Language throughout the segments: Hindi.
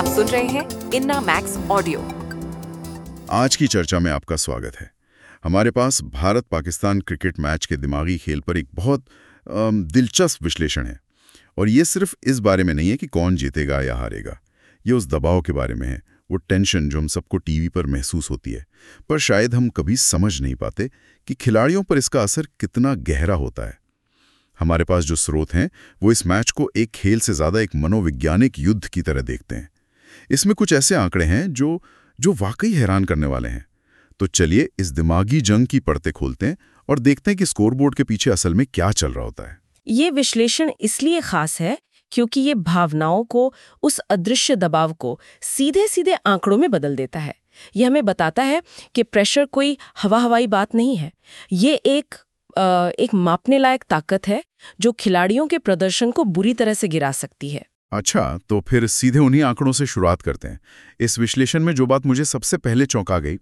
आप सुन रहे हैं इन्ना मैक्स ऑडियो। आज की चर्चा में आपका स्वागत है। हमारे पास भारत पाकिस्तान क्रिकेट मैच के दिमागी खेल पर एक बहुत दिलचस्प विश्लेषण है। और ये सिर्फ़ इस बारे में नहीं है कि कौन जीतेगा या हारेगा। ये उस दबाव के बारे में है। वो टेंशन जो हम सबको टीवी पर महसूस होती है। पर शायद हम कभी समझ नहीं पाते कि खिलाड़ियों पर इसका असर कितना गहरा होता है। हमारे पास जो स्रोत हैं, वो इस मैच को एक खेल से ज़्यादा एक मनोवैज्ञानिक युद्ध की तरह देखते हैं। इसमें कुछ ऐसे आंकड़े हैं जो जो वाकई हैरान करने वाले हैं। तो चलिए इस दिमागी जंग की पड़ते खोलते हैं और देखते हैं कि स्कोरबोर्ड के पीछे असल में क्या चल रहा होता है। ये विश्लेषण इसलिए खास है क्योंकि ये भावनाओं को उस अदृश्य दबाव को सीधे सीधे आंकड़ों में बदल देता है। ये हमें बताता है कि प्रेशर कोई हवा हवाई बात नहीं है। ये एक अ, एक मापने लायक ताकत है जो खिलाड़ियों के प्रदर्शन को बुरी तरह से गिरा सकती है। अच्छा तो फिर सीधे उन्हीं आंकड़ों से शुरुआत करते हैं। इस विश्लेषण में जो बात मुझे सबसे पहले चौंका गई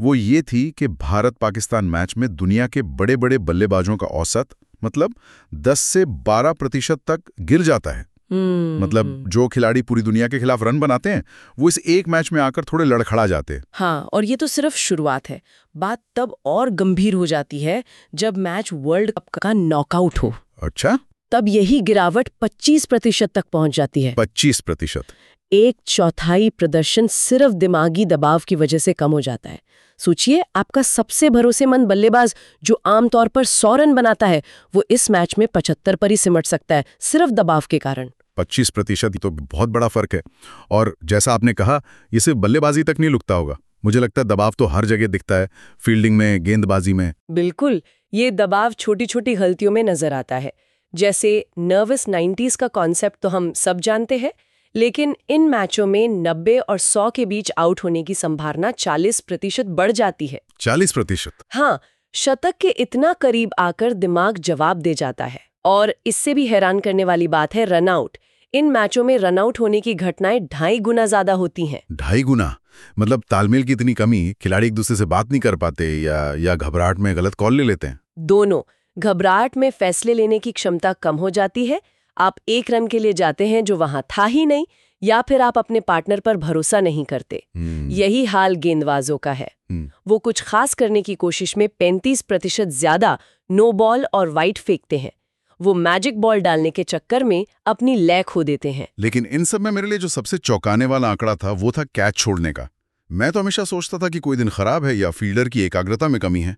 वो ये थी कि भारत पाकिस्तान मैच में दुनिया के बड़े बड़े बल्लेबाजों का औसत मतलब 10 से 12 प्रतिशत तक गिर जाता है। हम्म, मतलब जो खिलाड़ी पूरी दुनिया के खिलाफ रन बनाते हैं वो इस एक मैच में आकर थोड़े लड़खड़ा जाते हैं। हाँ और ये तो सिर्फ़ शुरुआत है। बात तब और गंभीर हो जाती है जब मैच वर्ल्ड कप का नॉकआउट हो। अच्छा? तब यही गिरावट 25 प्रतिशत तक पहुँच जाती है। 25 प्रतिशत। एक चौथाई प्रदर्शन सिर्फ़ दिमागी दबाव की वजह से कम हो जाता है। सोचिए आपका सबसे भरोसेमंद बल्लेबाज जो आमतौर पर सौ रन बनाता है वो इस मैच में पचहत्तर पर ही सिमट सकता है सिर्फ़ दबाव के कारण। 25 प्रतिशत तो बहुत बड़ा फ़र्क है। और जैसा आपने कहा ये सिर्फ़ बल्लेबाजी तक नहीं लुकता होगा। मुझे लगता है दबाव तो हर जगह दिखता है फील्डिंग में गेंदबाजी में। बिल्कुल ये दबाव छोटी छोटी गलतियों में नज़र आता है। जैसे नर्वस 90s का कॉन्सेप्ट तो हम सब जानते हैं लेकिन इन मैचों में 90 और 100 के बीच आउट होने की संभावना 40 प्रतिशत बढ़ जाती है। 40 प्रतिशत? हाँ शतक के इतना करीब आकर दिमाग जवाब दे जाता है। और इससे भी हैरान करने वाली बात है रनआउट इन मैचों में रनआउट होने की घटनाएँ ढाई गुना ज़्यादा होती हैं। ढाई गुना? मतलब तालमेल की इतनी कमी खिलाड़ी एक दूसरे से बात नहीं कर पाते या या घबराहट में गलत कॉल ले लेते हैं? दोनों। घबराहट में फैसले लेने की क्षमता कम हो जाती है। आप एक रन के लिए जाते हैं जो वहाँ था ही नहीं या फिर आप अपने पार्टनर पर भरोसा नहीं करते। हम्म, यही हाल गेंदबाजों का है। हम्म, वो कुछ खास करने की कोशिश में 35 प्रतिशत ज़्यादा नो बॉल और वाइट फेंकते हैं। वो मैजिक बॉल डालने के चक्कर में अपनी लय खो देते हैं। लेकिन इन सब में मेरे लिए जो सबसे चौंकाने वाला आंकड़ा था वो था कैच छोड़ने का। मैं तो हमेशा सोचता था कि कोई दिन खराब है या फील्डर की एकाग्रता में कमी है।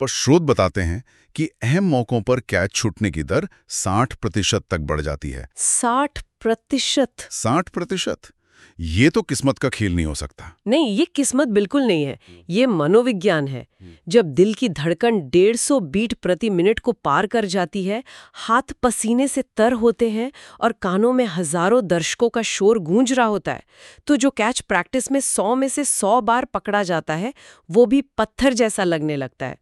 पर शोध बताते हैं कि अहम मौकों पर कैच छूटने की दर 60 प्रतिशत तक बढ़ जाती है। साठ प्रतिशत। 60 प्रतिशत? ये तो किस्मत का खेल नहीं हो सकता। नहीं ये किस्मत बिल्कुल नहीं है। ये मनोविज्ञान है। जब दिल की धड़कन 150 बीट प्रति मिनट को पार कर जाती है हाथ पसीने से तर होते हैं और कानों में हज़ारों दर्शकों का शोर गूंज रहा होता है तो जो कैच प्रैक्टिस में 100 में से 100 बार पकड़ा जाता है वो भी पत्थर जैसा लगने लगता है।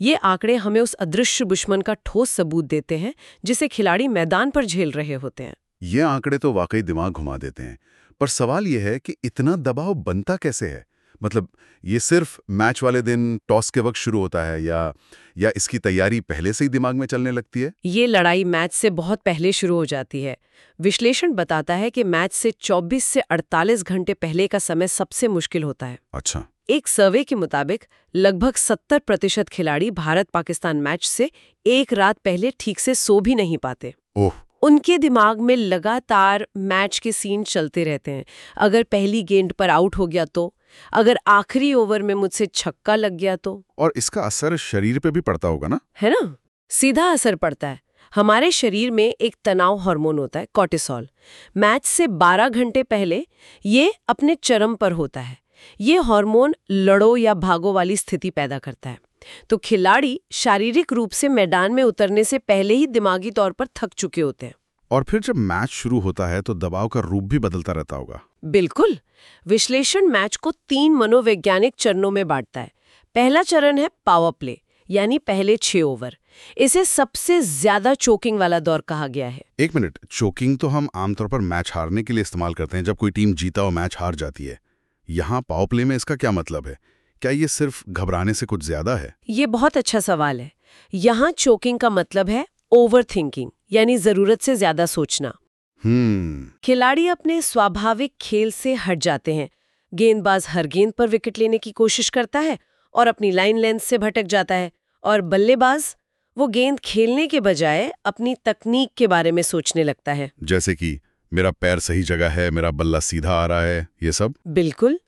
ये आंकड़े हमें उस अदृश्य दुश्मन का ठोस सबूत देते हैं जिसे खिलाड़ी मैदान पर झेल रहे होते हैं। ये आंकड़े तो वाकई दिमाग घुमा देते हैं। पर सवाल यह है कि इतना दबाव बनता कैसे है? मतलब ये सिर्फ़ मैच वाले दिन टॉस के वक्त शुरू होता है या या इसकी तैयारी पहले से ही दिमाग में चलने लगती है? ये लड़ाई मैच से बहुत पहले शुरू हो जाती है। विश्लेषण बताता है कि मैच से 24 से 48 घंटे पहले का समय सबसे मुश्किल होता है। अच्छा। एक सर्वे के मुताबिक लगभग 70 प्रतिशत खिलाड़ी भारत पाकिस्तान मैच से एक रात पहले ठीक से सो भी नहीं पाते। ओह उनके दिमाग में लगातार मैच के सीन चलते रहते हैं। अगर पहली गेंद पर आउट हो गया तो अगर आखिरी ओवर में मुझसे छक्का लग गया तो। और इसका असर शरीर पे भी पड़ता होगा ना? है ना? सीधा असर पड़ता है। हमारे शरीर में एक तनाव हार्मोन होता है कॉर्टिसोल। मैच से 12 घंटे पहले ये अपने चरम पर होता है। ये हार्मोन लड़ो या भागो वाली स्थिति पैदा करता है। तो खिलाड़ी शारीरिक रूप से मैदान में उतरने से पहले ही दिमागी तौर पर थक चुके होते हैं। और फिर जब मैच शुरू होता है तो दबाव का रूप भी बदलता रहता होगा। बिल्कुल। विश्लेषण मैच को तीन मनोवैज्ञानिक चरणों में बांटता है। पहला चरण है पावर प्ले यानी पहले छह ओवर इसे सबसे ज़्यादा चोकिंग वाला दौर कहा गया है। एक मिनट चोकिंग तो हम आमतौर पर मैच हारने के लिए इस्तेमाल करते हैं जब कोई टीम जीता और मैच हार जाती है। यहाँ पावर प्ले में इसका क्या मतलब है? क्या ये सिर्फ़ घबराने से कुछ ज़्यादा है? ये बहुत अच्छा सवाल है। यहाँ चोकिंग का मतलब है ओवर थिंकिंग यानी ज़रूरत से ज़्यादा सोचना। हम्म। खिलाड़ी अपने स्वाभाविक खेल से हट जाते हैं। गेंदबाज हर गेंद पर विकेट लेने की कोशिश करता है और अपनी लाइन लेंथ से भटक जाता है और बल्लेबाज वो गेंद खेलने के बजाय अपनी तकनीक के बारे में सोचने लगता है। जैसे कि मेरा पैर सही जगह है मेरा बल्ला सीधा आ रहा है ये सब? बिल्कुल।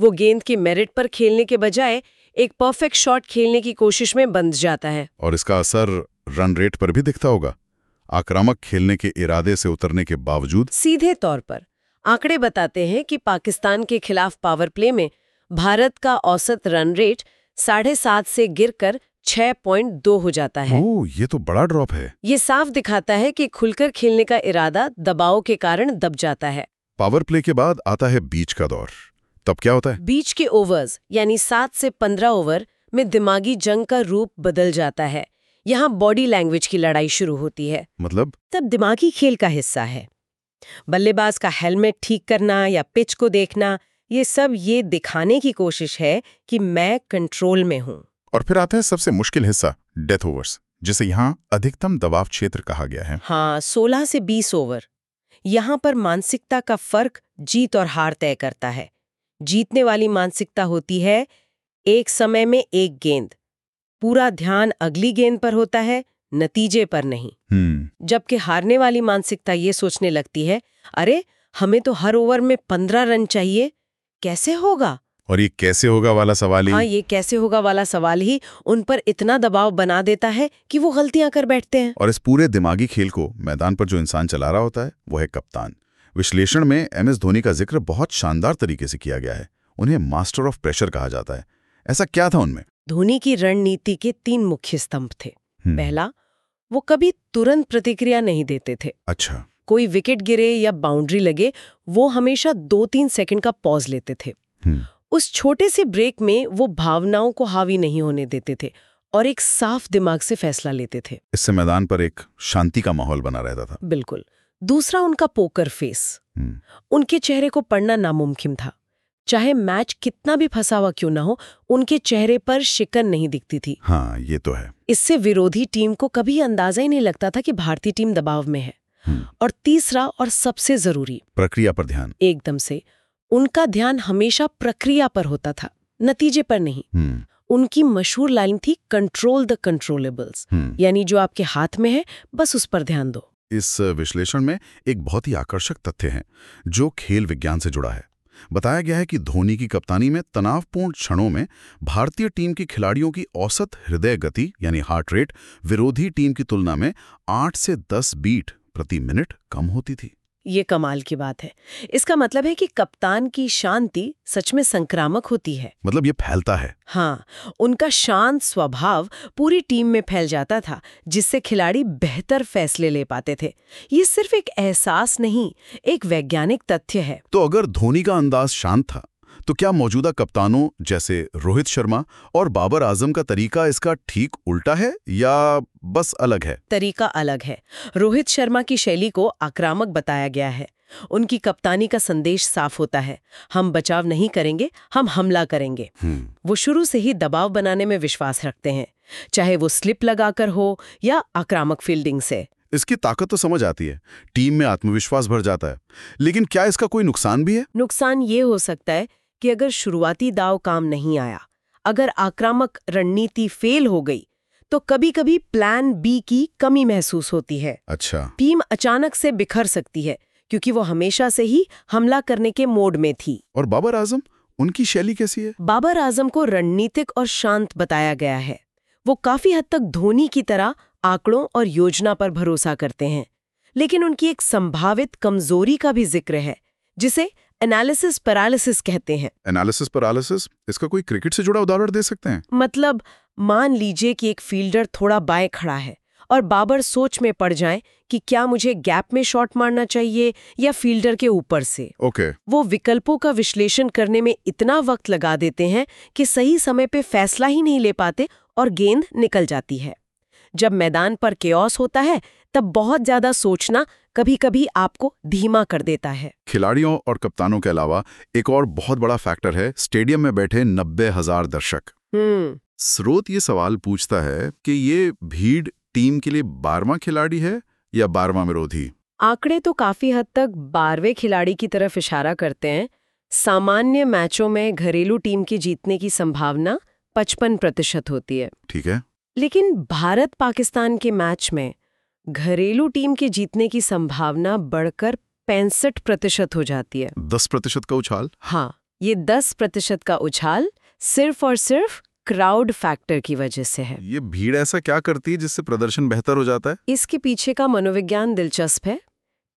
वो गेंद की मेरिट पर खेलने के बजाय एक परफेक्ट शॉट खेलने की कोशिश में बंध जाता है। और इसका असर रन रेट पर भी दिखता होगा। आक्रामक खेलने के इरादे से उतरने के बावजूद सीधे तौर पर आंकड़े बताते हैं कि पाकिस्तान के खिलाफ पावर प्ले में भारत का औसत रन रेट साढ़े सात से गिरकर 6.2 हो जाता है। ओह ये तो बड़ा ड्रॉप है। ये साफ़ दिखाता है कि खुलकर खेलने का इरादा दबाव के कारण दब जाता है। पावर प्ले के बाद आता है बीच का दौर। तब क्या होता है? बीच के ओवर्स यानी सात से पंद्रह ओवर में दिमागी जंग का रूप बदल जाता है। यहाँ बॉडी लैंग्वेज की लड़ाई शुरू होती है। मतलब? तब दिमागी खेल का हिस्सा है। बल्लेबाज का हेलमेट ठीक करना या पिच को देखना ये सब ये दिखाने की कोशिश है कि मैं कंट्रोल में हूँ। और फिर आता है सबसे मुश्किल हिस्सा डेथ ओवर्स जिसे यहाँ अधिकतम दबाव क्षेत्र कहा गया है। हाँ 16 से 20 ओवर यहाँ पर मानसिकता का फ़र्क जीत और हार तय करता है। जीतने वाली मानसिकता होती है एक समय में एक गेंद। पूरा ध्यान अगली गेंद पर होता है नतीजे पर नहीं। हम्म। जबकि हारने वाली मानसिकता ये सोचने लगती है अरे हमें तो हर ओवर में पंद्रह रन चाहिए कैसे होगा? और ये कैसे होगा वाला सवाल ही? हाँ ये कैसे होगा वाला सवाल ही उन पर इतना दबाव बना देता है कि वो गलतियाँ कर बैठते हैं। और इस पूरे दिमागी खेल को मैदान पर जो इंसान चला रहा होता है वो है कप्तान। विश्लेषण में एम एस धोनी का ज़िक्र बहुत शानदार तरीके से किया गया है। उन्हें मास्टर ऑफ़ प्रेशर कहा जाता है। ऐसा क्या था उनमें? धोनी की रणनीति के तीन मुख्य स्तंभ थे। हम्म, पहला वो कभी तुरंत प्रतिक्रिया नहीं देते थे। अच्छा। कोई विकेट गिरे या बाउंड्री लगे वो हमेशा दो तीन सेकंड का पॉज लेते थे। हम्म, उस छोटे से ब्रेक में वो भावनाओं को हावी नहीं होने देते थे और एक साफ़ दिमाग से फैसला लेते थे। इससे मैदान पर एक शांति का माहौल बना रहता था। बिल्कुल। दूसरा उनका पोकर फेस। हम्म, उनके चेहरे को पढ़ना नामुमकिन था। चाहे मैच कितना भी फंसा हुआ क्यों ना हो उनके चेहरे पर शिकन नहीं दिखती थी। हाँ ये तो है। इससे विरोधी टीम को कभी अंदाज़ा ही नहीं लगता था कि भारतीय टीम दबाव में है। हम्म, और तीसरा और सबसे ज़रूरी प्रक्रिया पर ध्यान। एकदम से उनका ध्यान हमेशा प्रक्रिया पर होता था नतीजे पर नहीं। हम्म, उनकी मशहूर लाइन थी कंट्रोल द कंट्रोलेबल्स। यानी जो आपके हाथ में है बस उस पर ध्यान दो। इस विश्लेषण में एक बहुत ही आकर्षक तथ्य है, जो खेल विज्ञान से जुड़ा है। बताया गया है कि धोनी की कप्तानी में तनावपूर्ण क्षणों में भारतीय टीम के खिलाड़ियों की औसत हृदय गति, यानी हार्ट रेट, विरोधी टीम की तुलना में 8 से 10 बीट प्रति मिनट कम होती थी। ये कमाल की बात है। इसका मतलब है कि कप्तान की शांति सच में संक्रामक होती है। मतलब ये फैलता है। हाँ उनका शांत स्वभाव पूरी टीम में फैल जाता था जिससे खिलाड़ी बेहतर फैसले ले पाते थे। ये सिर्फ़ एक एहसास नहीं एक वैज्ञानिक तथ्य है। तो अगर धोनी का अंदाज शांत था तो क्या मौजूदा कप्तानों जैसे रोहित शर्मा और बाबर आज़म का तरीका इसका ठीक उल्टा है या बस अलग है? तरीका अलग है। रोहित शर्मा की शैली को आक्रामक बताया गया है। उनकी कप्तानी का संदेश साफ़ होता है। हम बचाव नहीं करेंगे हम हमला करेंगे। हम्म, वो शुरू से ही दबाव बनाने में विश्वास रखते हैं चाहे वो स्लिप लगाकर हो या आक्रामक फील्डिंग से। इसकी ताकत तो समझ आती है। टीम में आत्मविश्वास भर जाता है। लेकिन क्या इसका कोई नुकसान भी है? नुकसान ये हो सकता है कि अगर शुरुआती दाव काम नहीं आया अगर आक्रामक रणनीति फेल हो गई तो कभी-कभी प्लान बी की कमी महसूस होती है। अच्छा। टीम अचानक से बिखर सकती है क्योंकि वो हमेशा से ही हमला करने के मोड में थी। और बाबर आज़म उनकी शैली कैसी है? बाबर आज़म को रणनीतिक और शांत बताया गया है। वो काफ़ी हद तक धोनी की तरह आंकड़ों और योजना पर भरोसा करते हैं। लेकिन उनकी एक संभावित कमज़ोरी का भी ज़िक्र है जिसे एनालिसिस पैरालिसिस कहते हैं। Analysis paralysis? इसका कोई क्रिकेट से जुड़ा उदाहरण दे सकते हैं? मतलब मान लीजिए कि एक फील्डर थोड़ा बाएँ खड़ा है और बाबर सोच में पड़ जाए कि क्या मुझे गैप में शॉट मारना चाहिए या फील्डर के ऊपर से। ओके। okay. वो विकल्पों का विश्लेषण करने में इतना वक्त लगा देते हैं कि सही समय पे फैसला ही नहीं ले पाते और गेंद निकल जाती है। जब मैदान पर केओस होता है तब बहुत ज़्यादा सोचना कभी-कभी आपको धीमा कर देता है। खिलाड़ियों और कप्तानों के अलावा एक और बहुत बड़ा फैक्टर है स्टेडियम में बैठे नब्बे हज़ार दर्शक। हम्म। स्रोत ये सवाल पूछता है कि ये भीड़ टीम के लिए बारहवां खिलाड़ी है या बारवा विरोधी? आंकड़े तो काफ़ी हद तक बारहवें खिलाड़ी की तरफ़ इशारा करते हैं। सामान्य मैचों में घरेलू टीम की जीतने की संभावना 55 प्रतिशत होती है। ठीक है। लेकिन भारत पाकिस्तान के मैच में घरेलू टीम के जीतने की संभावना बढ़कर पैंसठ प्रतिशत हो जाती है। दस प्रतिशत का उछाल? हाँ ये 10 प्रतिशत का उछाल सिर्फ़ और सिर्फ़ क्राउड फैक्टर की वजह से है। ये भीड़ ऐसा क्या करती है जिससे प्रदर्शन बेहतर हो जाता है? इसके पीछे का मनोविज्ञान दिलचस्प है।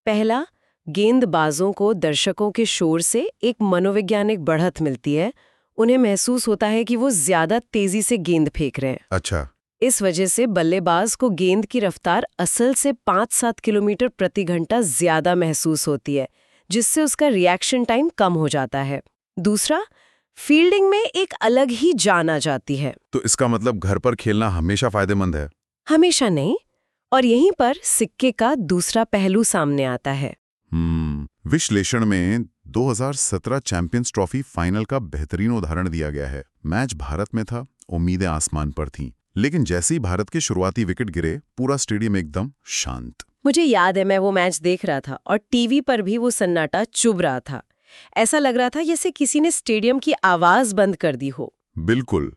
पहला गेंदबाजों को दर्शकों के शोर से एक मनोवैज्ञानिक बढ़त मिलती है। उन्हें महसूस होता है कि वो ज़्यादा तेज़ी से गेंद फेंक रहे हैं। अच्छा। इस वजह से बल्लेबाज को गेंद की रफ्तार असल से पाँच सात किलोमीटर प्रति घंटा ज़्यादा महसूस होती है जिससे उसका रिएक्शन टाइम कम हो जाता है। दूसरा फील्डिंग में एक अलग ही जान आ जाती है। तो इसका मतलब घर पर खेलना हमेशा फ़ायदेमंद है? हमेशा नहीं और यहीं पर सिक्के का दूसरा पहलू सामने आता है। हम्म विश्लेषण में 2017 चैंपियंस ट्रॉफी फाइनल का बेहतरीन उदाहरण दिया गया है। मैच भारत में था उम्मीदें आसमान पर थीं। लेकिन जैसे ही भारत के शुरुआती विकेट गिरे पूरा स्टेडियम एकदम शांत। मुझे याद है मैं वो मैच देख रहा था और टीवी पर भी वो सन्नाटा चुभ रहा था। ऐसा लग रहा था जैसे किसी ने स्टेडियम की आवाज़ बंद कर दी हो। बिल्कुल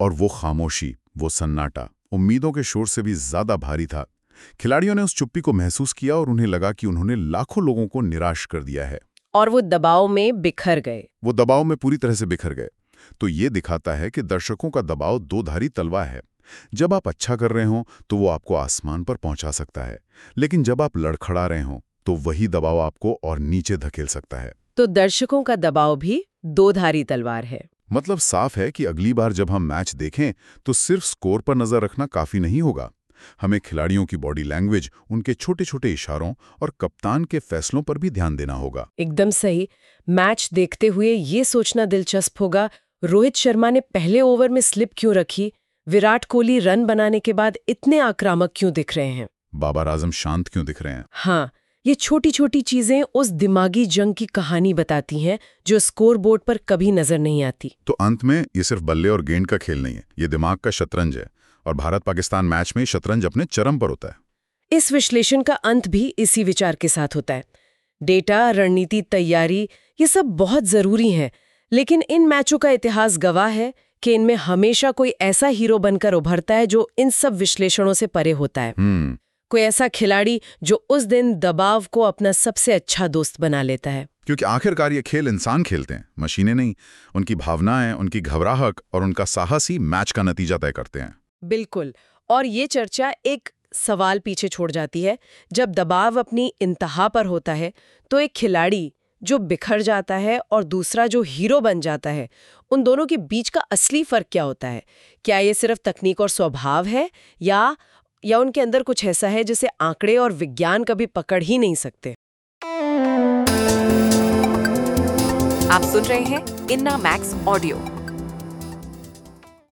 और वो खामोशी वो सन्नाटा उम्मीदों के शोर से भी ज़्यादा भारी था। खिलाड़ियों ने उस चुप्पी को महसूस किया और उन्हें लगा कि उन्होंने लाखों लोगों को निराश कर दिया है। और वो दबाव में बिखर गए। वो दबाव में पूरी तरह से बिखर गए। तो ये दिखाता है कि दर्शकों का दबाव दो धारी तलवा है। जब आप अच्छा कर रहे हों तो वो आपको आसमान पर पहुँचा सकता है। लेकिन जब आप लड़खड़ा रहे हों तो वही दबाव आपको और नीचे धकेल सकता है। तो दर्शकों का दबाव भी दो धारी तलवार है। मतलब साफ़ है कि अगली बार जब हम मैच देखें तो सिर्फ़ स्कोर पर नज़र रखना काफ़ी नहीं होगा। हमें खिलाड़ियों की बॉडी लैंग्वेज उनके छोटे छोटे इशारों और कप्तान के फैसलों पर भी ध्यान देना होगा। एकदम सही। मैच देखते हुए ये सोचना दिलचस्प होगा रोहित शर्मा ने पहले ओवर में स्लिप क्यों रखी? विराट कोहली रन बनाने के बाद इतने आक्रामक क्यों दिख रहे हैं? बाबर आज़म शांत क्यों दिख रहे हैं? हाँ ये छोटी छोटी चीज़ें उस दिमागी जंग की कहानी बताती हैं जो स्कोर बोर्ड पर कभी नज़र नहीं आती। तो अंत में ये सिर्फ़ बल्ले और गेंद का खेल नहीं है ये दिमाग का शतरंज है। और भारत पाकिस्तान मैच में शतरंज अपने चरम पर होता है। इस विश्लेषण का अंत भी इसी विचार के साथ होता है। डेटा रणनीति तैयारी ये सब बहुत ज़रूरी है लेकिन इन मैचों का इतिहास गवाह है कि इनमें हमेशा कोई ऐसा हीरो बनकर उभरता है जो इन सब विश्लेषणों से परे होता है। हम्म। कोई ऐसा खिलाड़ी जो उस दिन दबाव को अपना सबसे अच्छा दोस्त बना लेता है। क्योंकि आखिरकार ये खेल इंसान खेलते हैं मशीनें नहीं। उनकी भावनाएँ उनकी घबराहट और उनका साहस ही मैच का नतीजा तय करते हैं। बिल्कुल। और ये चर्चा एक सवाल पीछे छोड़ जाती है। जब दबाव अपनी इंतहा पर होता है तो एक खिलाड़ी जो बिखर जाता है और दूसरा जो हीरो बन जाता है, उन दोनों के बीच का असली फ़र्क क्या होता है? क्या ये सिर्फ़ तकनीक और स्वभाव है, या या उनके अंदर कुछ ऐसा है जिसे आंकड़े और विज्ञान कभी पकड़ ही नहीं सकते? आप सुन रहे हैं इन्ना मैक्स ऑडियो।